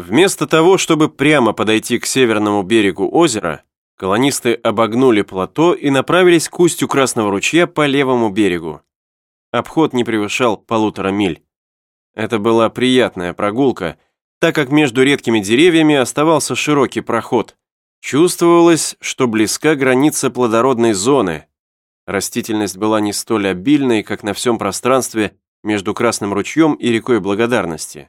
Вместо того, чтобы прямо подойти к северному берегу озера, колонисты обогнули плато и направились к устью Красного ручья по левому берегу. Обход не превышал полутора миль. Это была приятная прогулка, так как между редкими деревьями оставался широкий проход. Чувствовалось, что близка граница плодородной зоны. Растительность была не столь обильной, как на всем пространстве между Красным ручьем и рекой Благодарности.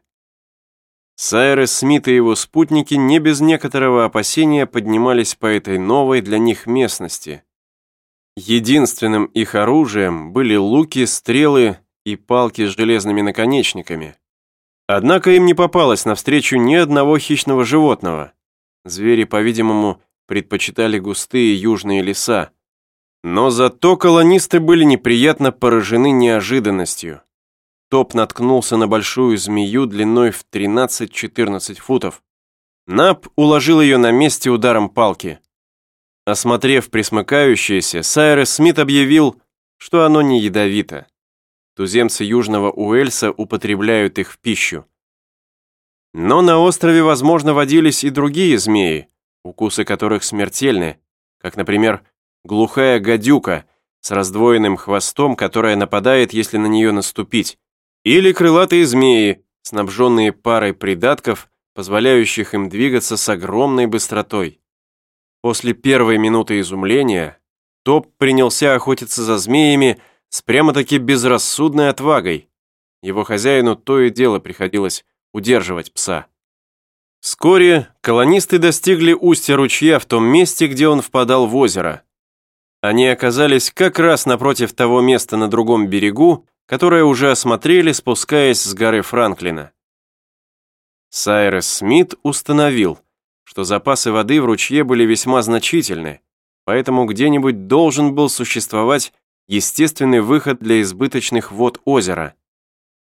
Сайрес Смит и его спутники не без некоторого опасения поднимались по этой новой для них местности. Единственным их оружием были луки, стрелы и палки с железными наконечниками. Однако им не попалось навстречу ни одного хищного животного. Звери, по-видимому, предпочитали густые южные леса. Но зато колонисты были неприятно поражены неожиданностью. Топ наткнулся на большую змею длиной в 13-14 футов. Нап уложил ее на месте ударом палки. Осмотрев присмыкающееся, Сайрес Смит объявил, что оно не ядовито. Туземцы Южного Уэльса употребляют их в пищу. Но на острове, возможно, водились и другие змеи, укусы которых смертельны, как, например, глухая гадюка с раздвоенным хвостом, которая нападает, если на нее наступить, или крылатые змеи, снабженные парой придатков, позволяющих им двигаться с огромной быстротой. После первой минуты изумления Топ принялся охотиться за змеями с прямо-таки безрассудной отвагой. Его хозяину то и дело приходилось удерживать пса. Вскоре колонисты достигли устья ручья в том месте, где он впадал в озеро. Они оказались как раз напротив того места на другом берегу, которое уже осмотрели, спускаясь с горы Франклина. Сайрес Смит установил, что запасы воды в ручье были весьма значительны, поэтому где-нибудь должен был существовать естественный выход для избыточных вод озера.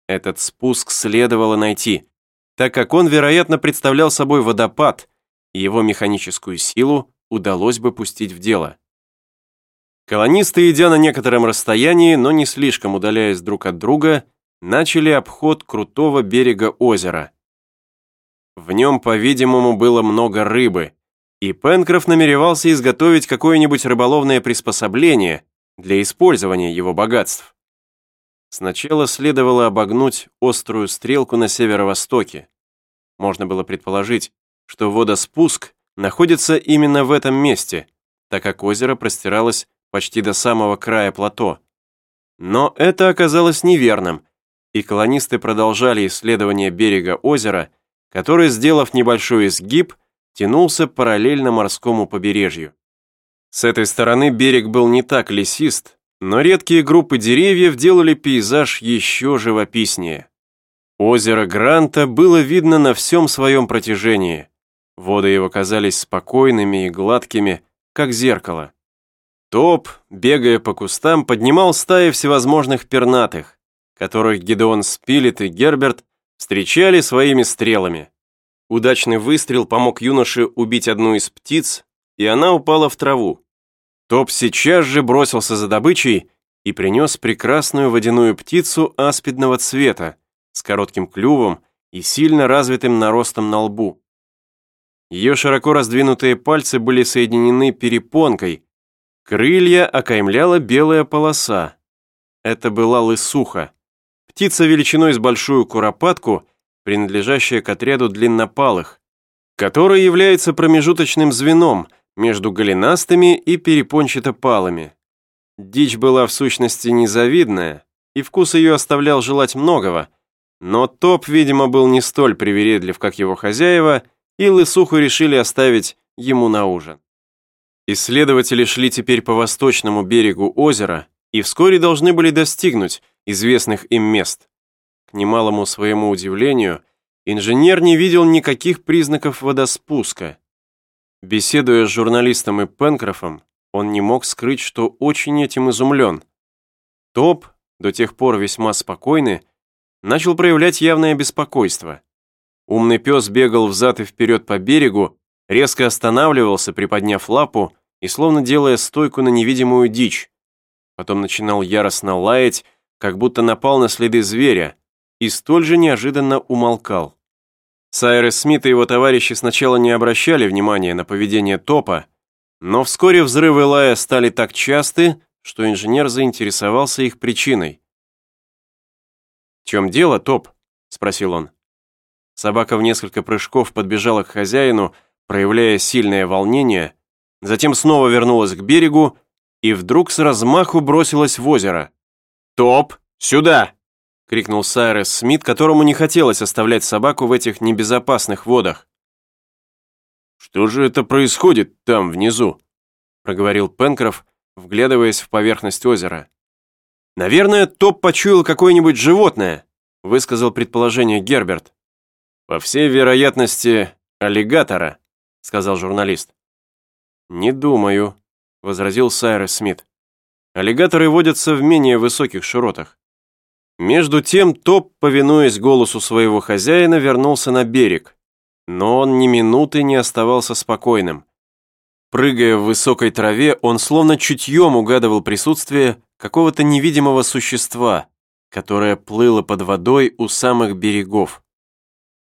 Этот спуск следовало найти, так как он, вероятно, представлял собой водопад, и его механическую силу удалось бы пустить в дело. Колонисты, идя на некотором расстоянии, но не слишком удаляясь друг от друга, начали обход крутого берега озера. В нем, по-видимому, было много рыбы, и Пенкроф намеревался изготовить какое-нибудь рыболовное приспособление для использования его богатств. Сначала следовало обогнуть острую стрелку на северо-востоке. Можно было предположить, что водоспуск находится именно в этом месте, так как озеро простиралось почти до самого края плато. Но это оказалось неверным, и колонисты продолжали исследование берега озера, который, сделав небольшой изгиб, тянулся параллельно морскому побережью. С этой стороны берег был не так лесист, но редкие группы деревьев делали пейзаж еще живописнее. Озеро Гранта было видно на всем своем протяжении. Воды его казались спокойными и гладкими, как зеркало. Топ, бегая по кустам, поднимал стаи всевозможных пернатых, которых Гедеон Спилет и Герберт встречали своими стрелами. Удачный выстрел помог юноше убить одну из птиц, и она упала в траву. Топ сейчас же бросился за добычей и принес прекрасную водяную птицу аспидного цвета с коротким клювом и сильно развитым наростом на лбу. Ее широко раздвинутые пальцы были соединены перепонкой, Крылья окаймляла белая полоса. Это была лысуха. Птица величиной с большую куропатку, принадлежащая к отряду длиннопалых, который является промежуточным звеном между голенастыми и перепончатопалыми. Дичь была в сущности незавидная, и вкус ее оставлял желать многого, но Топ, видимо, был не столь привередлив, как его хозяева, и лысуху решили оставить ему на ужин. Исследователи шли теперь по восточному берегу озера и вскоре должны были достигнуть известных им мест. К немалому своему удивлению, инженер не видел никаких признаков водоспуска. Беседуя с журналистом и Пенкрофом, он не мог скрыть, что очень этим изумлен. Топ, до тех пор весьма спокойный, начал проявлять явное беспокойство. Умный пес бегал взад и вперед по берегу, резко останавливался, приподняв лапу и словно делая стойку на невидимую дичь. Потом начинал яростно лаять, как будто напал на следы зверя, и столь же неожиданно умолкал. Сайрес Смит и его товарищи сначала не обращали внимания на поведение Топа, но вскоре взрывы лая стали так часты, что инженер заинтересовался их причиной. «В чем дело, Топ?» – спросил он. Собака в несколько прыжков подбежала к хозяину, проявляя сильное волнение, затем снова вернулась к берегу и вдруг с размаху бросилась в озеро. «Топ, сюда!» — крикнул Сайрес Смит, которому не хотелось оставлять собаку в этих небезопасных водах. «Что же это происходит там, внизу?» — проговорил Пенкроф, вглядываясь в поверхность озера. «Наверное, Топ почуял какое-нибудь животное», — высказал предположение Герберт. «По всей вероятности, аллигатора», — сказал журналист. «Не думаю», — возразил Сайрес Смит. «Аллигаторы водятся в менее высоких широтах». Между тем Топ, повинуясь голосу своего хозяина, вернулся на берег. Но он ни минуты не оставался спокойным. Прыгая в высокой траве, он словно чутьем угадывал присутствие какого-то невидимого существа, которое плыло под водой у самых берегов.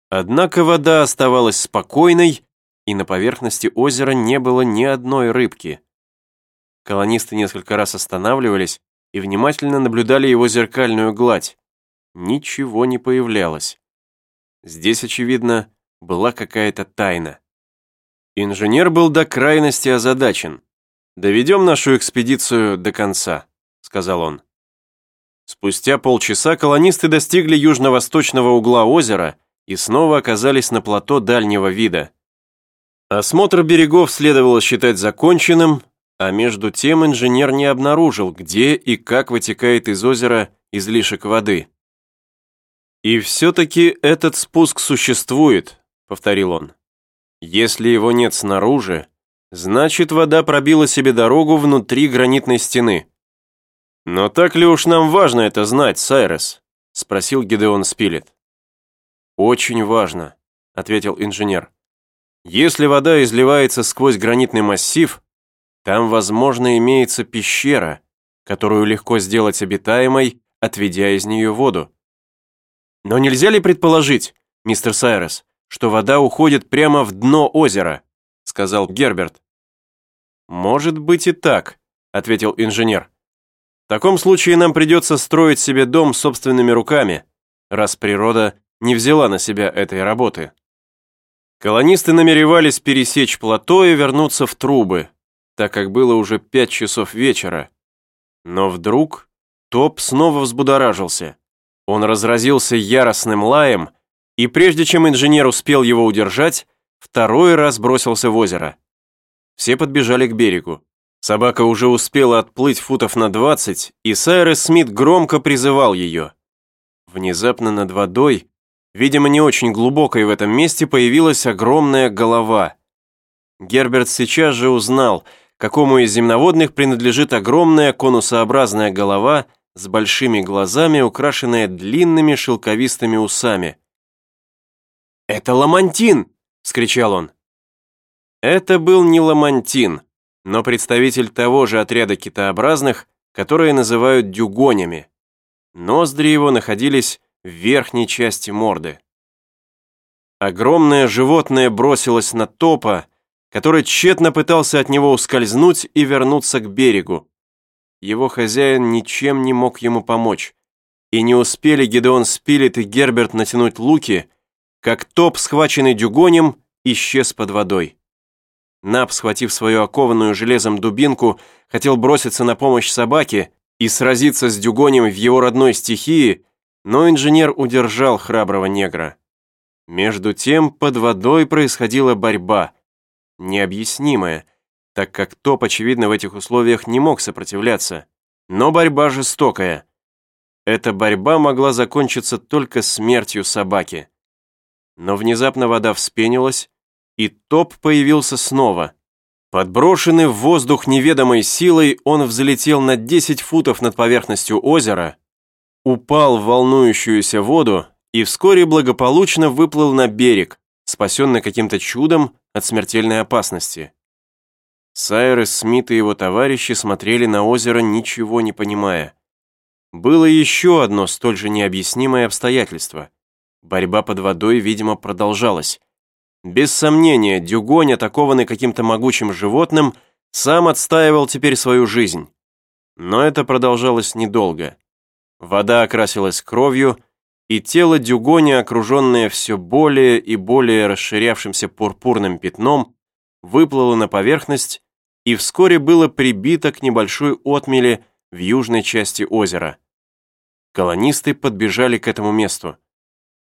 Однако вода оставалась спокойной, и на поверхности озера не было ни одной рыбки. Колонисты несколько раз останавливались и внимательно наблюдали его зеркальную гладь. Ничего не появлялось. Здесь, очевидно, была какая-то тайна. Инженер был до крайности озадачен. «Доведем нашу экспедицию до конца», — сказал он. Спустя полчаса колонисты достигли южно-восточного угла озера и снова оказались на плато дальнего вида. Осмотр берегов следовало считать законченным, а между тем инженер не обнаружил, где и как вытекает из озера излишек воды. «И все-таки этот спуск существует», — повторил он. «Если его нет снаружи, значит, вода пробила себе дорогу внутри гранитной стены». «Но так ли уж нам важно это знать, Сайрес?» — спросил Гидеон Спилет. «Очень важно», — ответил инженер. «Если вода изливается сквозь гранитный массив, там, возможно, имеется пещера, которую легко сделать обитаемой, отведя из нее воду. Но нельзя ли предположить, мистер Сайрес, что вода уходит прямо в дно озера?» — сказал Герберт. «Может быть и так», — ответил инженер. «В таком случае нам придется строить себе дом собственными руками, раз природа не взяла на себя этой работы. Колонисты намеревались пересечь плато и вернуться в трубы, так как было уже пять часов вечера. Но вдруг Топ снова взбудоражился. Он разразился яростным лаем, и прежде чем инженер успел его удержать, второй раз бросился в озеро. Все подбежали к берегу. Собака уже успела отплыть футов на двадцать, и Сайрес Смит громко призывал ее. Внезапно над водой Видимо, не очень глубокой в этом месте появилась огромная голова. Герберт сейчас же узнал, какому из земноводных принадлежит огромная конусообразная голова с большими глазами, украшенная длинными шелковистыми усами. «Это ламантин!» — вскричал он. Это был не ламантин, но представитель того же отряда китообразных, которые называют дюгонями. Ноздри его находились в верхней части морды. Огромное животное бросилось на топа, который тщетно пытался от него ускользнуть и вернуться к берегу. Его хозяин ничем не мог ему помочь, и не успели Гедеон Спилет и Герберт натянуть луки, как топ, схваченный дюгонем, исчез под водой. Нап, схватив свою окованную железом дубинку, хотел броситься на помощь собаке и сразиться с дюгонем в его родной стихии, но инженер удержал храброго негра. Между тем под водой происходила борьба, необъяснимая, так как топ, очевидно, в этих условиях не мог сопротивляться, но борьба жестокая. Эта борьба могла закончиться только смертью собаки. Но внезапно вода вспенилась, и топ появился снова. Подброшенный в воздух неведомой силой, он взлетел на 10 футов над поверхностью озера, упал в волнующуюся воду и вскоре благополучно выплыл на берег, спасенный каким-то чудом от смертельной опасности. Сайрес Смит и его товарищи смотрели на озеро, ничего не понимая. Было еще одно столь же необъяснимое обстоятельство. Борьба под водой, видимо, продолжалась. Без сомнения, Дюгонь, атакованный каким-то могучим животным, сам отстаивал теперь свою жизнь. Но это продолжалось недолго. Вода окрасилась кровью, и тело Дюгоня, окруженное все более и более расширявшимся пурпурным пятном, выплыло на поверхность и вскоре было прибито к небольшой отмели в южной части озера. Колонисты подбежали к этому месту.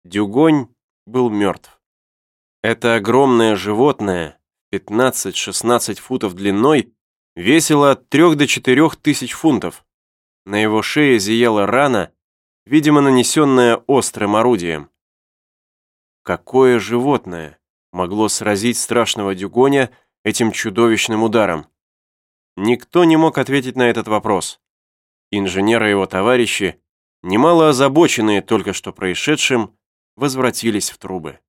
Дюгонь был мертв. Это огромное животное, 15-16 футов длиной, весило от 3 до 4 тысяч фунтов. На его шее зияла рана, видимо, нанесенная острым орудием. Какое животное могло сразить страшного Дюгоня этим чудовищным ударом? Никто не мог ответить на этот вопрос. Инженеры и его товарищи, немало озабоченные только что происшедшим, возвратились в трубы.